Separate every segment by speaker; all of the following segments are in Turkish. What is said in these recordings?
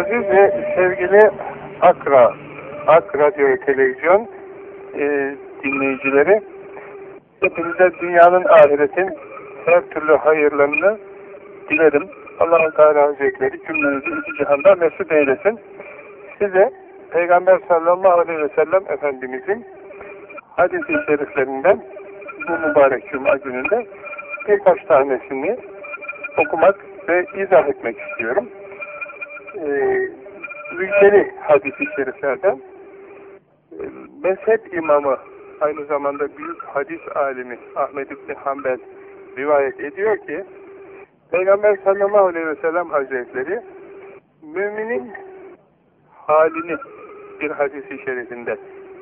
Speaker 1: Aziz ve sevgili Akra, Ak Radyo Televizyon e, dinleyicileri, hepinize dünyanın ahiretin her türlü hayırlarını dilerim. allah Teala Hazretleri cümlenizi iki cihanda mesut eylesin. Size Peygamber sallallahu aleyhi ve sellem Efendimizin hadis-i şeriflerinden bu mübarek cuma gününde birkaç tanesini okumak ve izah etmek istiyorum. Ee, müjdeli hadis-i şeriflerden. E, mezhep imamı aynı zamanda büyük hadis alimi Ahmed İbni Hanbel rivayet ediyor ki Peygamber sallallahu aleyhi ve sellem hazretleri müminin halini bir hadisi şerifinde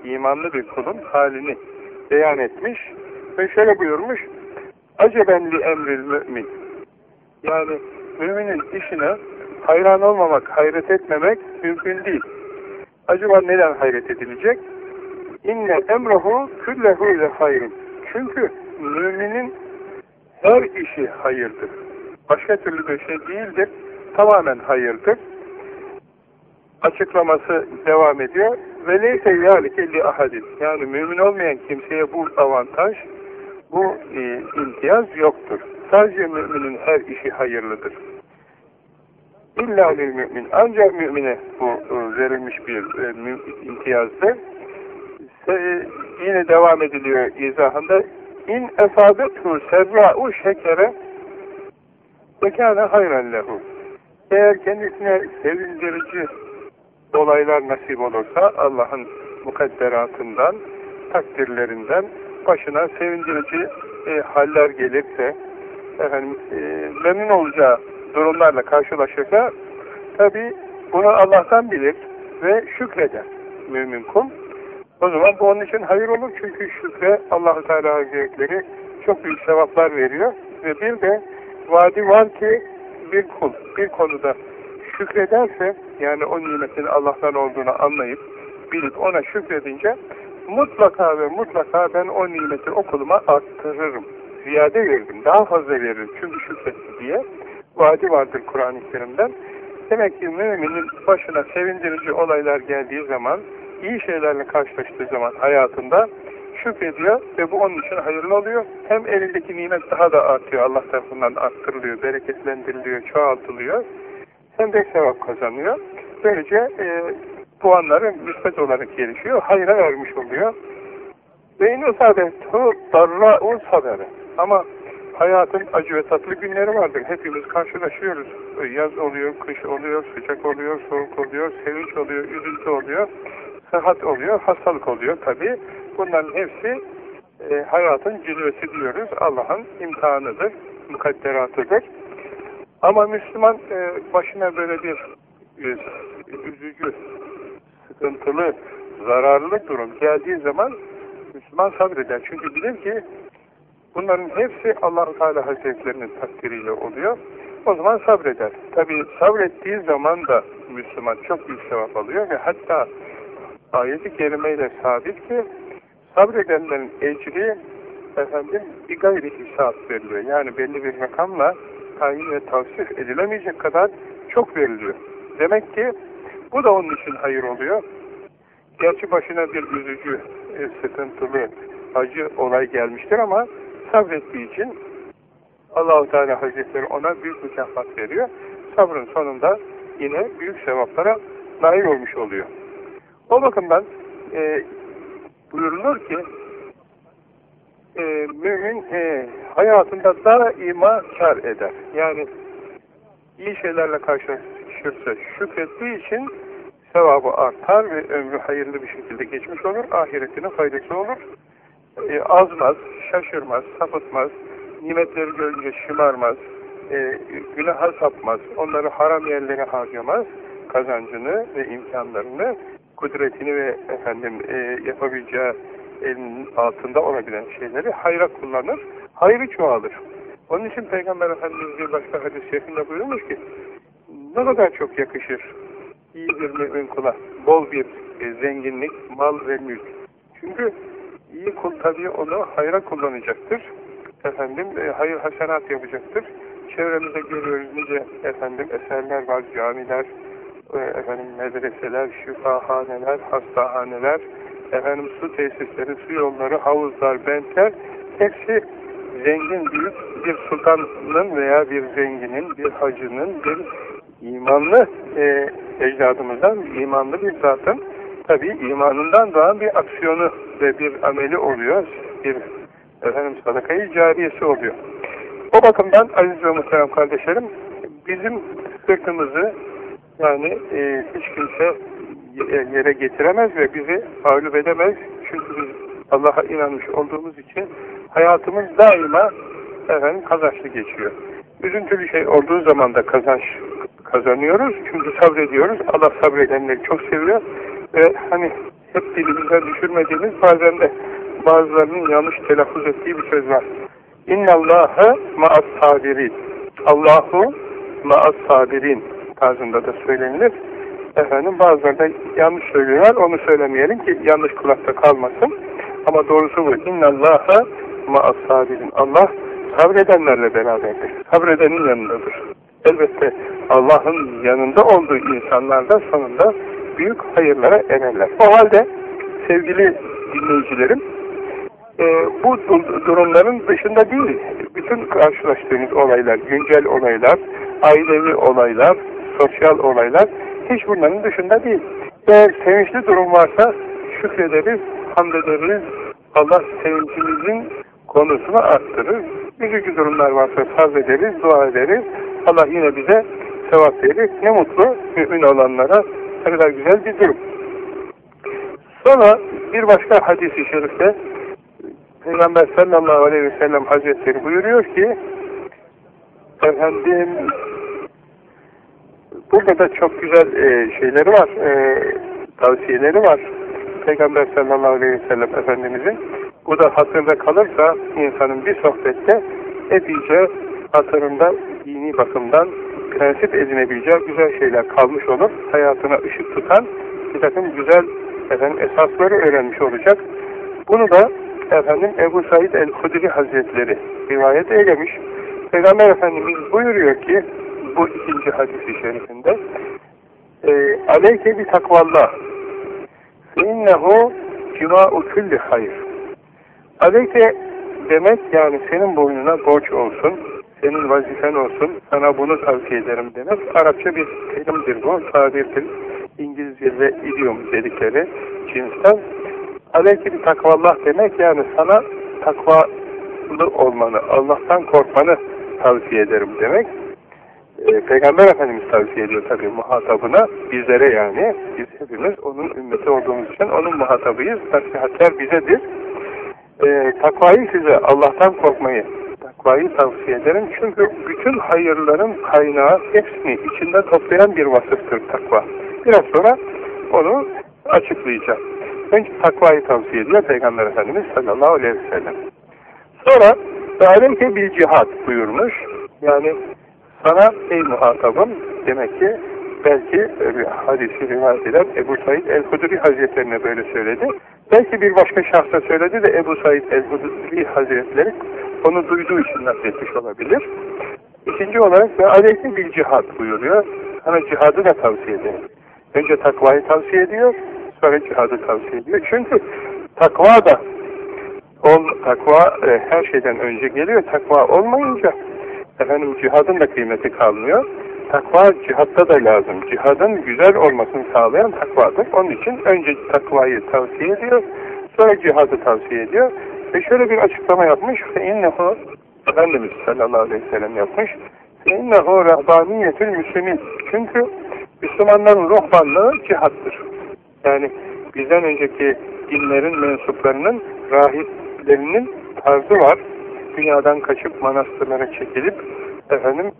Speaker 1: imanlı bir kulun halini beyan etmiş ve şöyle buyurmuş Acebenli emril mümin. Yani müminin işine hayran olmamak, hayret etmemek mümkün değil. Acaba neden hayret edilecek? İnne emrehu küllehu ile hayrin. Çünkü müminin her işi hayırdır. Başka türlü bir şey değildir. Tamamen hayırdır. Açıklaması devam ediyor. Ve neyse yâlike li ahadin. Yani mümin olmayan kimseye bu avantaj, bu e, imtiyaz yoktur. Sadece müminin her işi hayırlıdır. İlla lil mümin. Ancak mümine bu e, verilmiş bir e, imtiyazdır. Yine devam ediliyor izahında. İn esabetu serra'u şekere Bekâne hayran lehu. Eğer kendisine sevindirici olaylar nasip olursa Allah'ın mukadderatından, takdirlerinden başına sevindirici e, haller gelirse efendim e, memnun olacağı durumlarla karşılaşırsa tabi bunu Allah'tan bilir ve şükreder mümin kul. O zaman bu onun için hayır olur çünkü şükre allah Teala Hazretleri çok büyük sevaplar veriyor ve bir de vaadi var ki bir kul bir konuda şükrederse yani o nimetin Allah'tan olduğunu anlayıp bilip ona şükredince mutlaka ve mutlaka ben o nimeti okuluma arttırırım. Ziyade veririm. Daha fazla veririm. Çünkü şükretti diye. Vaadi vardır Kur'an-ı Kerim'den. Demek ki müminin başına sevindirici olaylar geldiği zaman, iyi şeylerle karşılaştığı zaman hayatında şükrediyor ve bu onun için hayırlı oluyor. Hem elindeki nimet daha da artıyor. Allah tarafından arttırılıyor, bereketlendiriliyor, çoğaltılıyor. Hem de sevap kazanıyor. Böylece e, puanları müspet olarak gelişiyor. Hayra vermiş oluyor. Ve in usabetu darra'u sabere. Ama hayatın acı ve tatlı günleri vardır. Hepimiz karşılaşıyoruz. Yaz oluyor, kış oluyor, sıcak oluyor, soğuk oluyor, sevinç oluyor, üzüntü oluyor, sıhhat oluyor, hastalık oluyor tabi. Bunların hepsi e, hayatın cilvesi diyoruz. Allah'ın imtihanıdır, mukadderatıdır. Ama Müslüman e, başına böyle bir e, üzücü, sıkıntılı, zararlı durum geldiği zaman Müslüman sabreder. Çünkü bilir ki bunların hepsi allah Teala Hazretlerinin takdiriyle oluyor. O zaman sabreder. Tabi sabrettiği zaman da Müslüman çok büyük sevap alıyor ve hatta ayeti kerimeyle sabit ki sabredenlerin ecri efendim bir gayri hesap veriliyor. Yani belli bir rakamla tayin ve tavsif edilemeyecek kadar çok veriliyor. Demek ki bu da onun için hayır oluyor. Gerçi başına bir üzücü, e, sıkıntılı, acı olay gelmiştir ama sabrettiği için Allahu Teala Hazretleri ona büyük mükafat veriyor. Sabrın sonunda yine büyük sevaplara nail olmuş oluyor. O bakımdan e, buyurulur ki e, mümin e, hayatında daima kar eder. Yani iyi şeylerle karşılaşırsa şükrettiği için sevabı artar ve ömrü hayırlı bir şekilde geçmiş olur. Ahiretine faydası olur. E, azmaz, şaşırmaz, sapıtmaz, nimetleri görünce şımarmaz, e, günaha sapmaz, onları haram yerlere harcamaz, kazancını ve imkanlarını, kudretini ve efendim e, yapabileceği elinin altında olabilen şeyleri hayra kullanır, hayrı çoğalır. Onun için Peygamber Efendimiz bir başka hadis-i şerifinde buyurmuş ki, ne kadar çok yakışır iyi bir mümin kula, bol bir e, zenginlik, mal ve mülk. Çünkü iyi kul tabii onu hayra kullanacaktır. Efendim, e, hayır hasenat yapacaktır. Çevremizde görüyoruz nice efendim eserler var, camiler, e, efendim medreseler, şifahaneler, hastahaneler, efendim su tesisleri, su yolları, havuzlar, bentler hepsi zengin büyük bir sultanın veya bir zenginin, bir hacının, bir imanlı e, ecdadımızdan imanlı bir zatın tabi imanından doğan bir aksiyonu ve bir ameli oluyor. Bir efendim sadakayı cariyesi oluyor. O bakımdan aziz ve muhterem kardeşlerim bizim sırtımızı yani e, hiç kimse yere getiremez ve bizi mağlup edemez. Çünkü biz Allah'a inanmış olduğumuz için hayatımız daima efendim kazançlı geçiyor. Üzüntülü şey olduğu zaman da kazanç kazanıyoruz. Çünkü sabrediyoruz. Allah sabredenleri çok seviyor. Ve hani hep dilimizden düşürmediğimiz bazen de bazılarının yanlış telaffuz ettiği bir söz var. İnnallâhe ma'as sabirin. Allahu ma'as sabirin tarzında da söylenilir. Efendim bazıları da yanlış söylüyorlar. Onu söylemeyelim ki yanlış kulakta kalmasın. Ama doğrusu bu. İnnallâhe ma'as sabirin. Allah sabredenlerle beraberdir. Sabredenin yanındadır. Elbette Allah'ın yanında olduğu insanlar da sonunda büyük hayırlara ererler. O halde sevgili dinleyicilerim e, bu durumların dışında değil, bütün karşılaştığımız olaylar, güncel olaylar, ailevi olaylar, sosyal olaylar hiç bunların dışında değil. Eğer sevinçli durum varsa şükrederiz, hamd ederiz, Allah sevincimizin konusunu arttırır. Üzücü durumlar varsa sabrederiz, dua ederiz. Allah yine bize sevap verir. Ne mutlu mümin olanlara ne kadar güzel bir durum. Sonra bir başka hadis-i şerifte Peygamber sallallahu aleyhi ve sellem hazretleri buyuruyor ki efendim burada da çok güzel e, şeyleri var e, tavsiyeleri var Peygamber sallallahu aleyhi ve sellem Efendimizin bu da hatırda kalırsa insanın bir sohbette epeyce hatırında dini bakımdan prensip edinebileceği güzel şeyler kalmış olur. Hayatına ışık tutan bir takım güzel efendim, esasları öğrenmiş olacak. Bunu da efendim Ebu Said el-Hudri Hazretleri rivayet eylemiş. Peygamber Efendimiz buyuruyor ki bu ikinci hadisi şerifinde e, aleyke bir takvallah innehu cima'u külli hayır aleyke demek yani senin boynuna borç olsun senin vazifen olsun sana bunu tavsiye ederim demek. Arapça bir terimdir bu tabirdir. İngilizce'de idiom dedikleri cinsten aleyke bir takvallah demek yani sana takvalı olmanı Allah'tan korkmanı tavsiye ederim demek. E, Peygamber Efendimiz tavsiye ediyor tabii muhatabına, bizlere yani, biz hepimiz onun ümmeti olduğumuz için onun muhatabıyız, nasihatler bizedir. E, takvayı size, Allah'tan korkmayı, takvayı tavsiye ederim. Çünkü bütün hayırların kaynağı hepsini içinde toplayan bir vasıftır takva. Biraz sonra onu açıklayacağım. Önce takvayı tavsiye ediyor Peygamber Efendimiz sallallahu aleyhi ve sellem. Sonra aleyke bir cihat buyurmuş. Yani sana ey muhatabım demek ki belki hadisi rivayet eden Ebu Said el-Hudri Hazretlerine böyle söyledi. Belki bir başka şahsa söyledi de Ebu Said el-Hudri Hazretleri onu duyduğu için nakletmiş olabilir. İkinci olarak ve aleyhi bir cihat buyuruyor. Sana cihadı da tavsiye ederim. Önce takvayı tavsiye ediyor, sonra cihadı tavsiye ediyor. Çünkü takva da ol, takva e, her şeyden önce geliyor. Takva olmayınca efendim cihadın da kıymeti kalmıyor. Takva cihatta da lazım. Cihadın güzel olmasını sağlayan takvadır. Onun için önce takvayı tavsiye ediyor, sonra cihadı tavsiye ediyor. Ve şöyle bir açıklama yapmış. فَاِنَّهُ Efendimiz sallallahu aleyhi ve sellem yapmış. فَاِنَّهُ رَهْبَانِيَةül müslümin. Çünkü Müslümanların ruhbanlığı cihattır. Yani bizden önceki dinlerin mensuplarının rahiplerinin tarzı var dünyadan kaçıp manastırlara çekilip efendim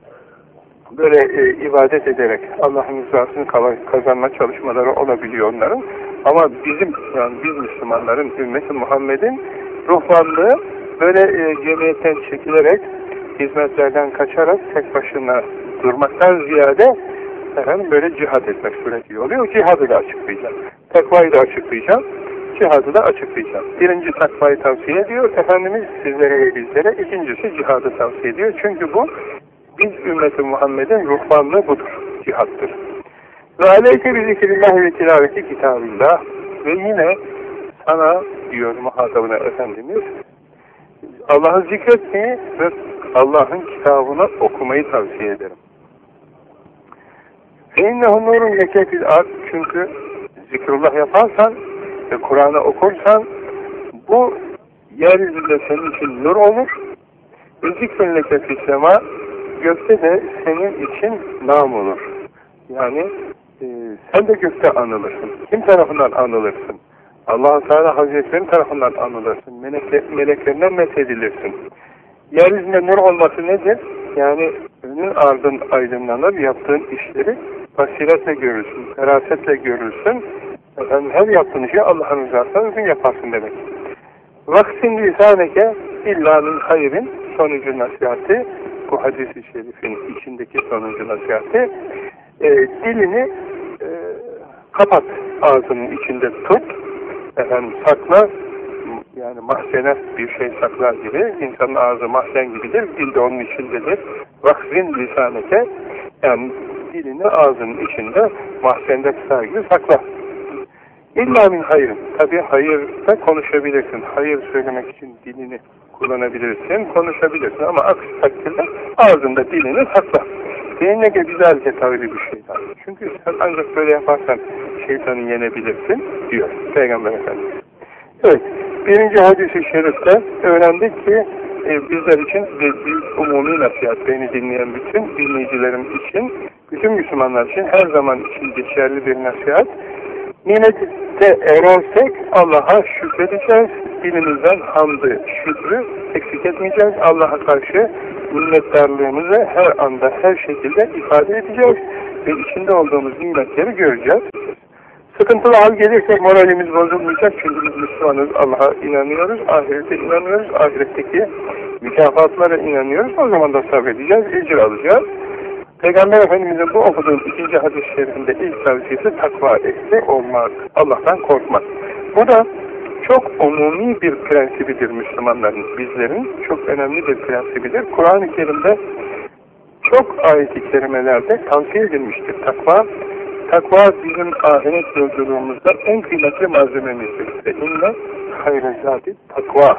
Speaker 1: böyle e, ibadet ederek Allah'ın rızasını kazanma çalışmaları olabiliyor onların. Ama bizim yani biz Müslümanların ümmeti Muhammed'in ruhbanlığı böyle e, cemiyetten çekilerek hizmetlerden kaçarak tek başına durmaktan ziyade efendim böyle cihad etmek suretiyle oluyor. Cihadı da açıklayacağım. Tekvayı da açıklayacağım cihadı da açıklayacağım. Birinci takvayı tavsiye ediyor. Efendimiz sizlere ve bizlere. ikincisi cihadı tavsiye ediyor. Çünkü bu biz ümmeti Muhammed'in ruhbanlığı budur. Cihattır. Ve aleyke bi zikrillah ve tilaveti kitabillah. Ve yine sana diyor muhatabına Efendimiz Allah'ı zikretmeyi ve Allah'ın kitabını okumayı tavsiye ederim. فَاِنَّهُ نُورٌ لَكَ فِي الْاَرْضِ Çünkü zikrullah yaparsan ve Kur'an'ı okursan bu yeryüzünde senin için nur olur ve zikrun leke sema gökte de senin için nam olur. Yani e, sen de gökte anılırsın. Kim tarafından anılırsın? Allah Teala Hazretleri tarafından anılırsın. Melekle, meleklerinden methedilirsin. Yeryüzünde nur olması nedir? Yani önün ardın aydınlanır, yaptığın işleri basiretle görürsün, ferasetle görürsün. Efendim, her yaptığın işi Allah'ın rızasına uygun yaparsın demek. Vaksin lisaneke illanın hayrin sonuncu nasihati, bu hadis-i şerifin içindeki sonuncu nasihati, e, dilini e, kapat ağzının içinde tut, efendim sakla, yani mahzene bir şey saklar gibi, insanın ağzı mahzen gibidir, dil de onun içindedir. Vaksin lisaneke, yani dilini ağzının içinde mahzende tutar gibi sakla. İlla min hayır. Tabi hayırda konuşabilirsin. Hayır söylemek için dilini kullanabilirsin, konuşabilirsin ama aksi takdirde ağzında dilini sakla. Seninle güzelce tavri bir şeytan. Çünkü sen ancak böyle yaparsan şeytanı yenebilirsin diyor Peygamber Efendimiz. Evet, birinci hadis-i şerifte öğrendik ki e, bizler için bir, bir umumi nasihat, beni dinleyen bütün dinleyicilerim için, bütün Müslümanlar için her zaman için geçerli bir nasihat. Nimette erersek Allah'a şükredeceğiz, dilimizden hamdı, şükrü eksik etmeyeceğiz. Allah'a karşı minnettarlığımızı her anda, her şekilde ifade edeceğiz ve içinde olduğumuz nimetleri göreceğiz. Sıkıntılı hal gelirse moralimiz bozulmayacak çünkü biz Müslümanız, Allah'a inanıyoruz, ahirete inanıyoruz, ahiretteki mükafatlara inanıyoruz. O zaman da sabredeceğiz, ecir alacağız. Peygamber Efendimiz'in bu okuduğum ikinci hadis-i şerifinde ilk tavsiyesi takva ehli olmak, Allah'tan korkmak. Bu da çok umumi bir prensibidir Müslümanların, bizlerin çok önemli bir prensibidir. Kur'an-ı Kerim'de çok ayet-i kerimelerde tavsiye edilmiştir takva. Takva bizim ahiret yolculuğumuzda en kıymetli malzememizdir. Ve inne hayrezati takva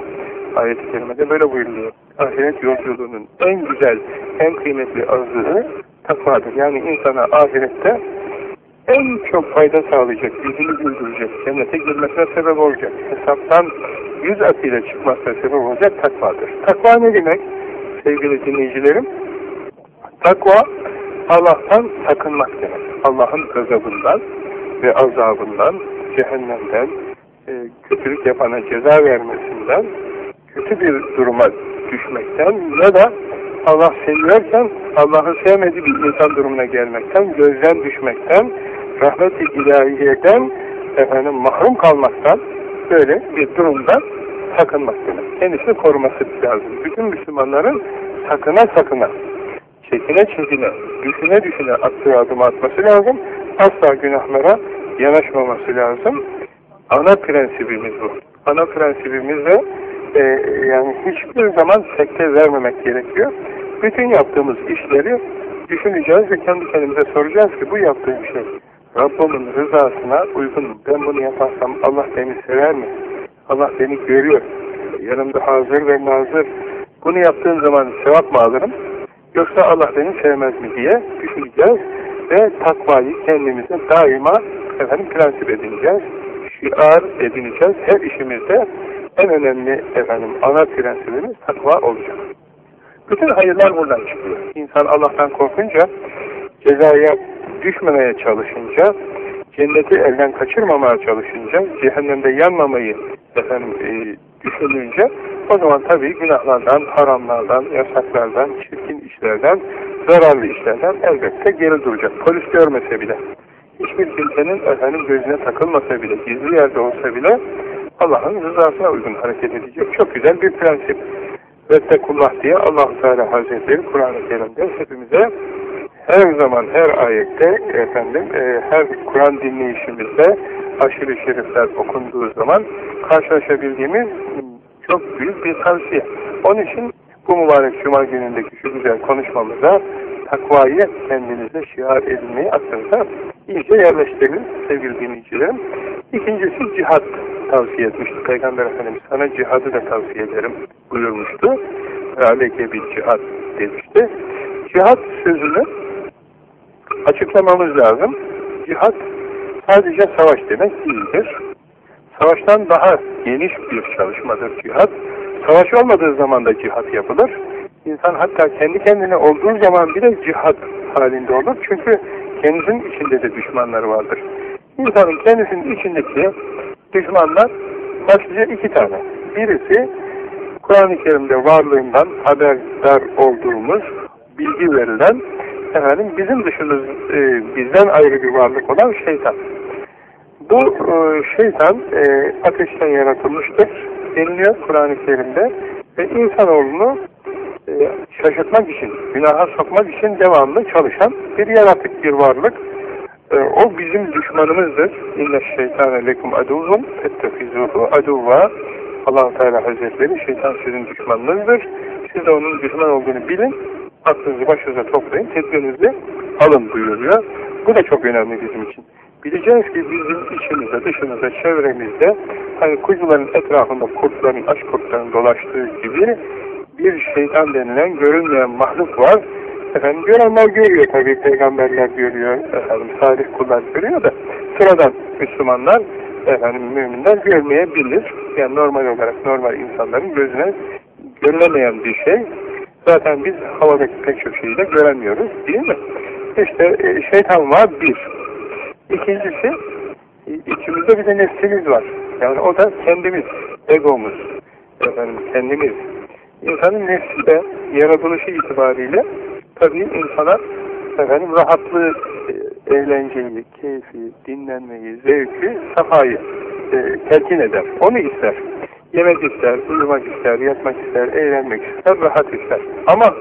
Speaker 1: ayet-i kerimede böyle buyuruluyor. Ahiret yolculuğunun en güzel, en kıymetli azığı takvadır. Yani insana ahirette en çok fayda sağlayacak, yüzünü güldürecek, cennete girmesine sebep olacak, hesaptan yüz akıyla çıkmasına sebep olacak takvadır. Takva ne demek sevgili dinleyicilerim? Takva Allah'tan sakınmak demek. Allah'ın gazabından ve azabından, cehennemden, e, kötülük yapana ceza vermesinden, kötü bir duruma düşmekten ya da Allah seviyorken Allah'ı sevmediği bir insan durumuna gelmekten, gözden düşmekten, rahmet-i ilahiyeden efendim, mahrum kalmaktan böyle bir durumda sakınmak demek. Kendisini koruması lazım. Bütün Müslümanların sakına sakına, çekine çekine, düşüne düşüne attığı adımı atması lazım. Asla günahlara yanaşmaması lazım. Ana prensibimiz bu. Ana prensibimiz de e, yani hiçbir zaman sekte vermemek gerekiyor. Bütün yaptığımız işleri düşüneceğiz ve kendi kendimize soracağız ki bu yaptığım şey Rabbimin rızasına uygun mu? Ben bunu yaparsam Allah beni sever mi? Allah beni görüyor. Yanımda hazır ve nazır. Bunu yaptığım zaman sevap mı alırım? Yoksa Allah beni sevmez mi diye düşüneceğiz ve takvayı kendimize daima efendim prensip edineceğiz. Şiar edineceğiz. Her işimizde en önemli efendim ana prensibimiz takva olacak. Bütün hayırlar buradan çıkıyor. İnsan Allah'tan korkunca, cezaya düşmemeye çalışınca, cenneti elden kaçırmamaya çalışınca, cehennemde yanmamayı efendim e, düşününce, o zaman tabii günahlardan, haramlardan, yasaklardan, çirkin işlerden, zararlı işlerden elbette geri duracak. Polis görmese bile, hiçbir kimsenin efendim gözüne takılmasa bile, gizli yerde olsa bile Allah'ın rızasına uygun hareket edecek. Çok güzel bir prensip. Vettekullah diye allah Teala Hazretleri Kur'an-ı Kerim'de hepimize her zaman her ayette efendim e, her Kur'an dinleyişimizde aşırı şerifler okunduğu zaman karşılaşabildiğimiz çok büyük bir tavsiye. Onun için bu mübarek Cuma günündeki şu güzel konuşmamıza takvayı kendinize şiar edinmeyi aklınıza iyice yerleştirelim sevgili dinleyicilerim. İkincisi cihat tavsiye etmişti Peygamber Efendimiz. Sana cihadı da tavsiye ederim buyurmuştu. Aleyke bir cihat demişti. Cihat sözünü açıklamamız lazım. Cihat sadece savaş demek değildir. Savaştan daha geniş bir çalışmadır cihat. Savaş olmadığı zaman da cihat yapılır. İnsan hatta kendi kendine olduğu zaman bile cihat halinde olur. Çünkü kendisinin içinde de düşmanları vardır. İnsanın kendisinin içindeki düşmanlar başlıca iki tane. Birisi Kur'an-ı Kerim'de varlığından haberdar olduğumuz, bilgi verilen, efendim bizim dışımız, e, bizden ayrı bir varlık olan şeytan. Bu e, şeytan e, ateşten yaratılmıştır deniliyor Kur'an-ı Kerim'de ve insanoğlunu e, şaşırtmak için, günaha sokmak için devamlı çalışan bir yaratık, bir varlık. E, o bizim düşmanımızdır. İnne şeytane lekum aduvun ettefizuhu aduva allah Teala Hazretleri şeytan sizin düşmanınızdır. Siz de onun düşman olduğunu bilin. Aklınızı başınıza toplayın, tedbirinizi alın buyuruyor. Bu da çok önemli bizim için. Bileceğiz ki bizim içimizde, dışımızda, çevremizde hani kuzuların etrafında kurtların, aç kurtların dolaştığı gibi bir şeytan denilen görünmeyen mahluk var. Efendim görenler görüyor tabii peygamberler görüyor, efendim salih kullar görüyor da sıradan Müslümanlar, efendim müminler görmeyebilir. Yani normal olarak normal insanların gözüne görülemeyen bir şey. Zaten biz havadaki pek çok şeyi de göremiyoruz değil mi? İşte e, şeytan var bir. İkincisi içimizde bir de nefsimiz var. Yani o da kendimiz, egomuz. Efendim kendimiz. İnsanın nefsi de yaratılışı itibariyle tabii insana efendim rahatlığı, e, eğlenceyi, keyfi, dinlenmeyi, zevki, safayı e, telkin eder. Onu ister. Yemek ister, uyumak ister, yatmak ister, eğlenmek ister, rahat ister. Ama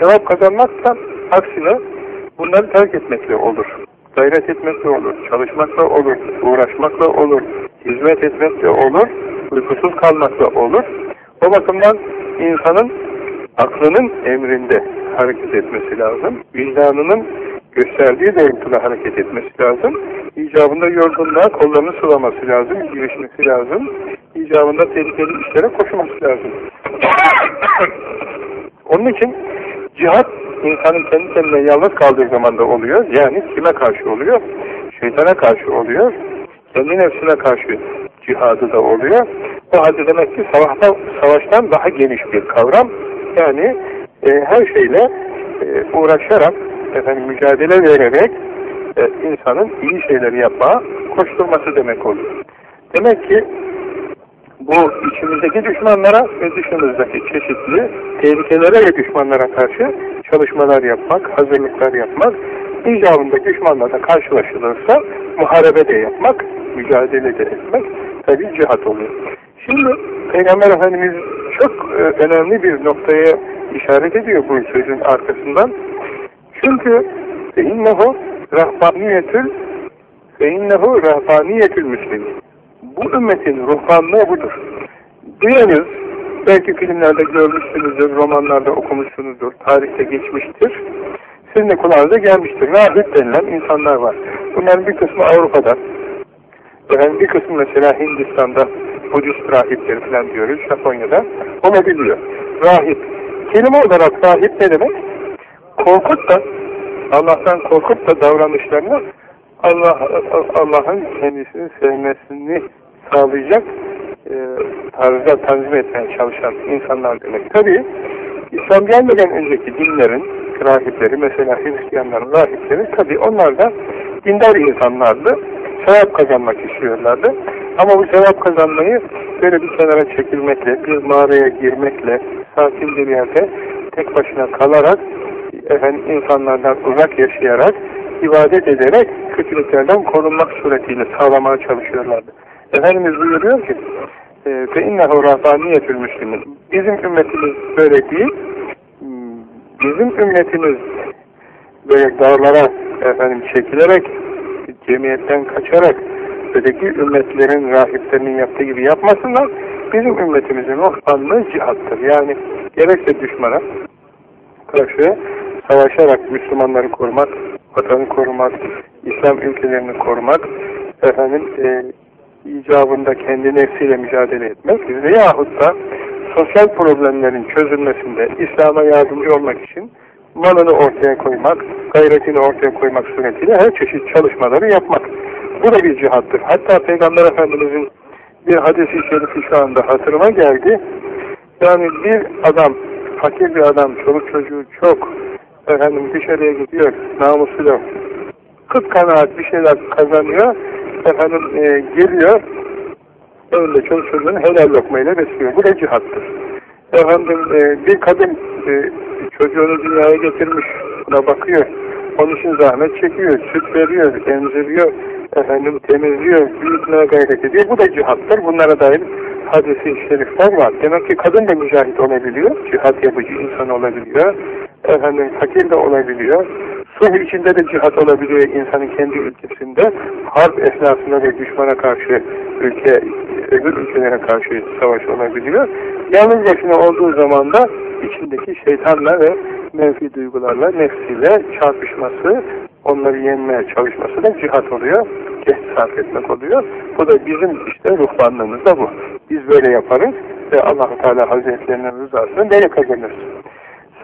Speaker 1: sevap kazanmaktan aksine bunları terk etmekle olur. Gayret etmekle olur, çalışmakla olur, uğraşmakla olur, hizmet etmekle olur, uykusuz kalmakla olur. O bakımdan insanın aklının emrinde hareket etmesi lazım. Vicdanının gösterdiği doğrultuda hareket etmesi lazım. İcabında yorgunluğa kollarını sıvaması lazım, girişmesi lazım. İcabında tehlikeli işlere koşması lazım. Onun için cihat insanın kendi kendine yalnız kaldığı zaman da oluyor. Yani kime karşı oluyor? Şeytana karşı oluyor. Kendi nefsine karşı cihadı da oluyor. O halde demek ki savaştan, savaştan daha geniş bir kavram. Yani e, her şeyle e, uğraşarak, efendim, mücadele vererek e, insanın iyi şeyleri yapmaya koşturması demek olur. Demek ki bu içimizdeki düşmanlara ve dışımızdaki çeşitli tehlikelere ve düşmanlara karşı çalışmalar yapmak, hazırlıklar yapmak, icabında düşmanlarla karşılaşılırsa muharebe de yapmak, mücadele de etmek tabi cihat oluyor. Şimdi Peygamber Efendimiz çok e, önemli bir noktaya işaret ediyor bu sözün arkasından. Çünkü rahbaniyetül ve innehu rahbaniyetül müslim. Bu ümmetin ruhbanlığı budur. Duyunuz, belki filmlerde görmüşsünüzdür, romanlarda okumuşsunuzdur, tarihte geçmiştir. Sizin de kulağınıza gelmiştir. Rahip denilen insanlar var. Bunların bir kısmı Avrupa'da, yani bir kısmı mesela Hindistan'da Budist rahipleri falan diyoruz, Japonya'da olabiliyor. Rahip. Kelime olarak rahip ne demek? Korkup da, Allah'tan korkup da davranışlarını Allah Allah'ın kendisini sevmesini sağlayacak e, tarzda tanzim etmeye çalışan insanlar demek. Tabi İslam gelmeden önceki dinlerin rahipleri, mesela Hristiyanların rahipleri, tabi onlar da dindar insanlardı. Sevap kazanmak istiyorlardı. Ama bu sevap kazanmayı böyle bir kenara çekilmekle, bir mağaraya girmekle, sakin bir yerde tek başına kalarak, efendim, insanlardan uzak yaşayarak, ibadet ederek kötülüklerden korunmak suretiyle sağlamaya çalışıyorlardı. Efendimiz buyuruyor ki ee, fe innehu rahbaniyetül müslümin. Bizim ümmetimiz böyle değil. Bizim ümmetimiz böyle dağlara efendim çekilerek cemiyetten kaçarak öteki ümmetlerin rahiplerinin yaptığı gibi yapmasınlar. Bizim ümmetimizin ruhbanlığı cihattır. Yani gerekse düşmana karşı savaşarak Müslümanları korumak, vatanı korumak, İslam ülkelerini korumak, efendim e, icabında kendi nefsiyle mücadele etmek veyahut da sosyal problemlerin çözülmesinde İslam'a yardımcı olmak için malını ortaya koymak, gayretini ortaya koymak suretiyle her çeşit çalışmaları yapmak. Bu da bir cihattır. Hatta Peygamber Efendimizin bir hadisi şerifi şu anda hatırıma geldi. Yani bir adam, fakir bir adam, çoluk çocuğu çok, efendim dışarıya gidiyor, namusuyla, kıt kanaat bir şeyler kazanıyor, efendim e, önünde çoluk çocuğunu helal lokmayla besliyor. Bu da cihattır. Efendim e, bir kadın e, çocuğunu dünyaya getirmiş, buna bakıyor, onun için zahmet çekiyor, süt veriyor, emziriyor, efendim temizliyor, büyütmeye gayret ediyor. Bu da cihattır. Bunlara dair hadisi şerifler var. Demek ki kadın da mücahit olabiliyor, cihat yapıcı insan olabiliyor, efendim fakir de olabiliyor, sulh içinde de cihat olabiliyor insanın kendi ülkesinde, harp esnasında da düşmana karşı ülke, öbür ülkelere karşı savaş olabiliyor. Yalnız başına olduğu zaman da içindeki şeytanla ve menfi duygularla, nefsiyle çarpışması, onları yenmeye çalışması da cihat oluyor, geç sarf etmek oluyor. Bu da bizim işte ruhbanlığımız da bu. Biz böyle yaparız ve allah Teala Hazretlerinin rızasını böyle kazanırız.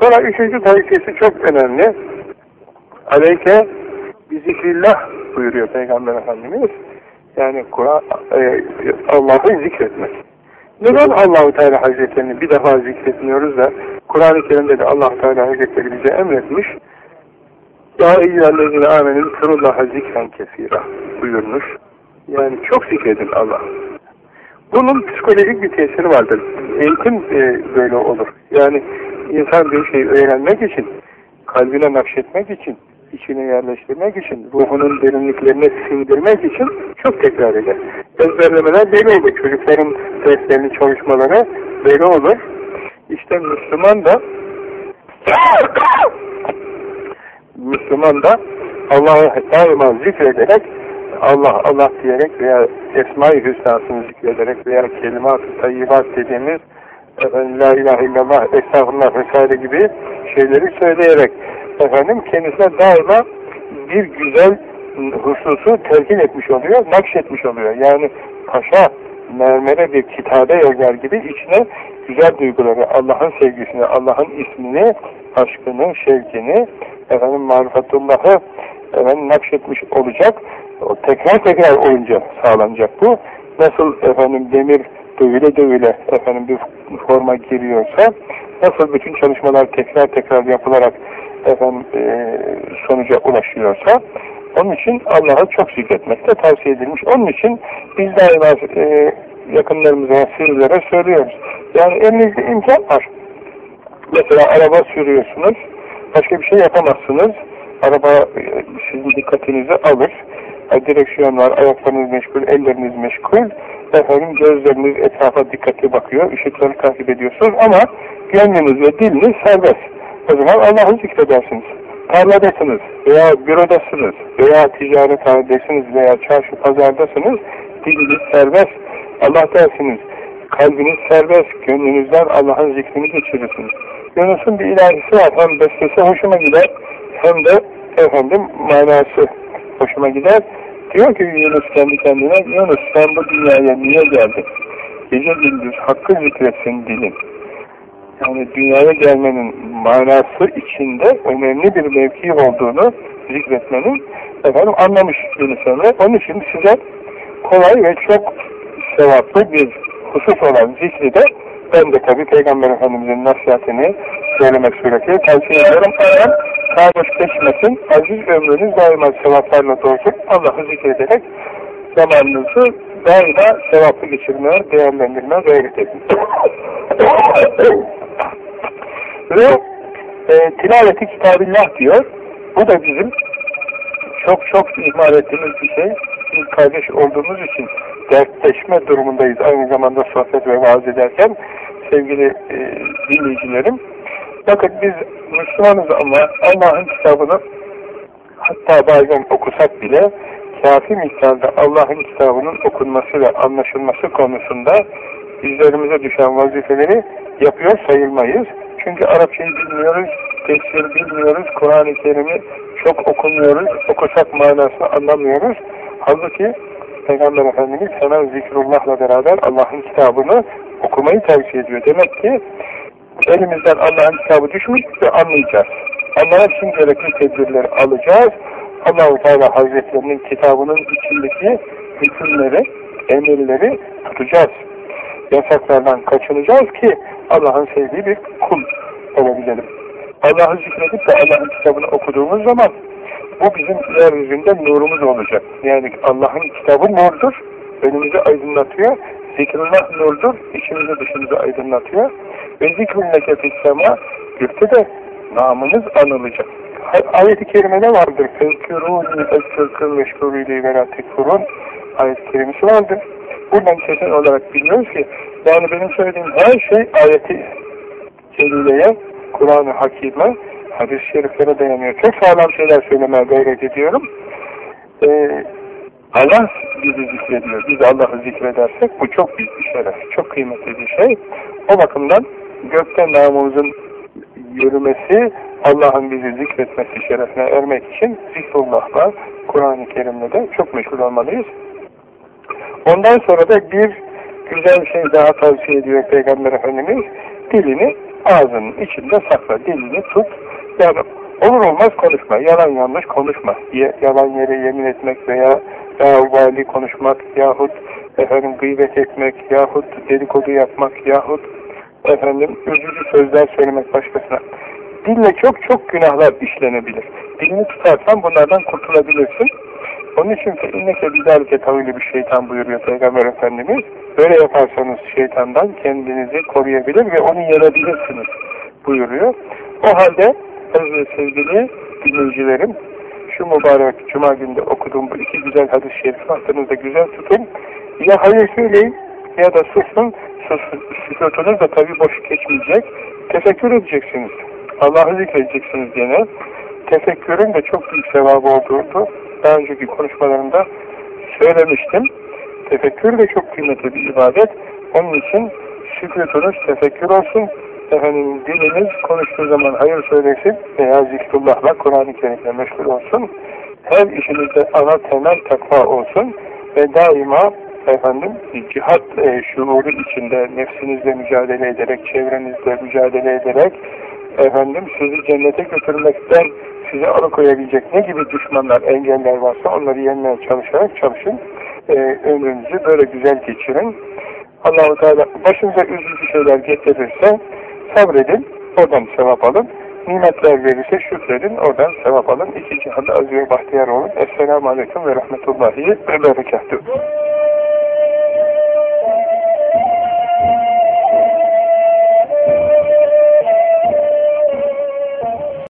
Speaker 1: Sonra üçüncü tarifesi çok önemli. Aleyke bizikrillah buyuruyor Peygamber Efendimiz. Yani Kur'an e, Allah'ı zikretmek. Neden Allahu Teala Hazretlerini bir defa zikretmiyoruz da Kur'an-ı Kerim'de de allah Teala Hazretleri bize emretmiş. Ya eyyühellezine amenin kurullaha zikren kesira buyurmuş. Yani çok zikredin Allah. Bunun psikolojik bir tesiri vardır. Eğitim e, böyle olur. Yani insan bir şey öğrenmek için, kalbine nakşetmek için, içine yerleştirmek için, ruhunun derinliklerine sindirmek için çok tekrar eder. Ezberlemeler böyle olur. Çocukların derslerini, çalışmaları böyle olur. İşte Müslüman da Müslüman da Allah'ı daima zikrederek Allah Allah diyerek veya Esma-i Hüsna'sını zikrederek veya kelimat-ı tayyibat dediğimiz La ilahe illallah, estağfurullah vesaire gibi şeyleri söyleyerek efendim kendisine daima bir güzel hususu telkin etmiş oluyor, nakşetmiş oluyor. Yani paşa mermere bir kitabe yazar gibi içine güzel duyguları, Allah'ın sevgisini, Allah'ın ismini, aşkını, şevkini, efendim marifetullahı efendim nakşetmiş olacak. O tekrar tekrar olunca sağlanacak bu. Nasıl efendim demir dövüle dövüle efendim bir forma giriyorsa, nasıl bütün çalışmalar tekrar tekrar yapılarak efendim e, sonuca ulaşıyorsa, onun için Allah'ı çok zikretmek de tavsiye edilmiş. Onun için biz daima e, yakınlarımıza, sürülere söylüyoruz. Yani elinizde imkan var. Mesela araba sürüyorsunuz, başka bir şey yapamazsınız. Araba e, sizin dikkatinizi alır. E, direksiyon var, ayaklarınız meşgul, elleriniz meşgul. Efendim gözleriniz etrafa dikkatli bakıyor, ışıkları takip ediyorsunuz ama gönlünüz ve diliniz serbest. O zaman Allah'ı zikredersiniz. Tarladasınız veya bürodasınız veya ticaret halindesiniz veya çarşı pazardasınız. Diliniz serbest. Allah dersiniz. Kalbiniz serbest. Gönlünüzden Allah'ın zikrini geçirirsiniz. Yunus'un bir ilahisi var. Hem bestesi hoşuma gider hem de efendim manası hoşuma gider. Diyor ki Yunus kendi kendine, Yunus sen bu dünyaya niye geldin? Gece gündüz hakkı zikretsin dilin. Yani dünyaya gelmenin manası içinde önemli bir mevki olduğunu zikretmenin efendim anlamış Emre. Onun için size kolay ve çok sevaplı bir husus olan zikri de ben de tabi Peygamber Efendimiz'in nasihatini söylemek suretiyle tavsiye ediyorum. Aynen kardeşleşmesin, aziz ömrünüz daima sevaplarla dolsun. Allah'ı zikrederek zamanınızı daima sevaplı geçirmeye, değerlendirmeye gayret edin. Ve e, tilaveti kitabillah diyor. Bu da bizim çok çok ihmal ettiğimiz bir şey. Biz kardeş olduğumuz için dertleşme durumundayız. Aynı zamanda sohbet ve vaaz ederken sevgili e, dinleyicilerim bakın biz Müslümanız ama Allah'ın kitabını hatta bazen okusak bile kafi miktarda Allah'ın kitabının okunması ve anlaşılması konusunda bizlerimize düşen vazifeleri yapıyor sayılmayız. Çünkü Arapçayı bilmiyoruz, tefsir bilmiyoruz, Kur'an-ı Kerim'i çok okumuyoruz, okusak manasını anlamıyoruz. Halbuki Peygamber Efendimiz hemen zikrullahla beraber Allah'ın kitabını okumayı tavsiye ediyor. Demek ki elimizden Allah'ın kitabı düşmüş ve anlayacağız. Anlamak için gerekli tedbirleri alacağız. Allah-u Teala Hazretlerinin kitabının içindeki hükümleri, emirleri tutacağız. Yasaklardan kaçınacağız ki Allah'ın sevdiği bir kul olabilelim. Allah'ı zikredip de Allah'ın kitabını okuduğumuz zaman bu bizim yeryüzünde nurumuz olacak. Yani Allah'ın kitabı nurdur, önümüzü aydınlatıyor. Zikrullah nurdur, içimizi dışımızı aydınlatıyor. Ve zikrünneke fissema, gökte de namımız anılacak. Ayet-i kerimede vardır. Fezkürûnü ezkürkün meşgulüyle ve tekfurun ayet-i kerimesi vardır. Buradan kesin olarak biliyoruz ki yani benim söylediğim her şey ayeti celileye, Kur'an-ı Hakim'e, hadis-i şeriflere dayanıyor. Çok sağlam şeyler söylemeye gayret ediyorum. Ee, Allah bizi zikrediyor. Biz Allah'ı zikredersek bu çok büyük bir şeref. Çok kıymetli bir şey. O bakımdan gökte namımızın yürümesi, Allah'ın bizi zikretmesi şerefine ermek için zikrullahla, Kur'an-ı Kerim'le de çok meşgul olmalıyız. Ondan sonra da bir güzel şey daha tavsiye ediyor Peygamber Efendimiz. Dilini ağzının içinde sakla. Dilini tut. Yani olur olmaz konuşma. Yalan yanlış konuşma. Yalan yere yemin etmek veya vali konuşmak yahut efendim gıybet etmek yahut dedikodu yapmak yahut efendim üzücü sözler söylemek başkasına. Dille çok çok günahlar işlenebilir. Dilini tutarsan bunlardan kurtulabilirsin. Onun için inneke bizalike tavili bir şeytan buyuruyor Peygamber Efendimiz. Böyle yaparsanız şeytandan kendinizi koruyabilir ve onu yenebilirsiniz buyuruyor. O halde aziz sevgili dinleyicilerim şu mübarek cuma günde okuduğum bu iki güzel hadis-i şerif aklınızda güzel tutun. Ya hayır söyleyin ya da susun. Sus, sükutunuz da tabi boş geçmeyecek. Tefekkür edeceksiniz. Allah'ı zikredeceksiniz gene. Tefekkürün de çok büyük sevabı olduğunu daha önceki konuşmalarımda söylemiştim. Tefekkür de çok kıymetli bir ibadet. Onun için sükutunuz tefekkür olsun. Efendim diliniz konuştuğu zaman hayır söylesin veya zikrullahla Kur'an-ı Kerim'le meşgul olsun. Her işinizde ana temel takva olsun ve daima efendim cihat e, şuuru içinde nefsinizle mücadele ederek, çevrenizle mücadele ederek efendim sizi cennete götürmekten sizi alıkoyabilecek ne gibi düşmanlar, engeller varsa onları yenmeye çalışarak çalışın. E, ömrünüzü böyle güzel geçirin. Allah-u Teala başınıza üzücü şeyler getirirse sabredin, oradan sevap alın. Nimetler verirse şükredin, oradan sevap alın. İki cihanda aziz ve bahtiyar olun. Esselamu Aleyküm ve Rahmetullahi ve Berekatuhu.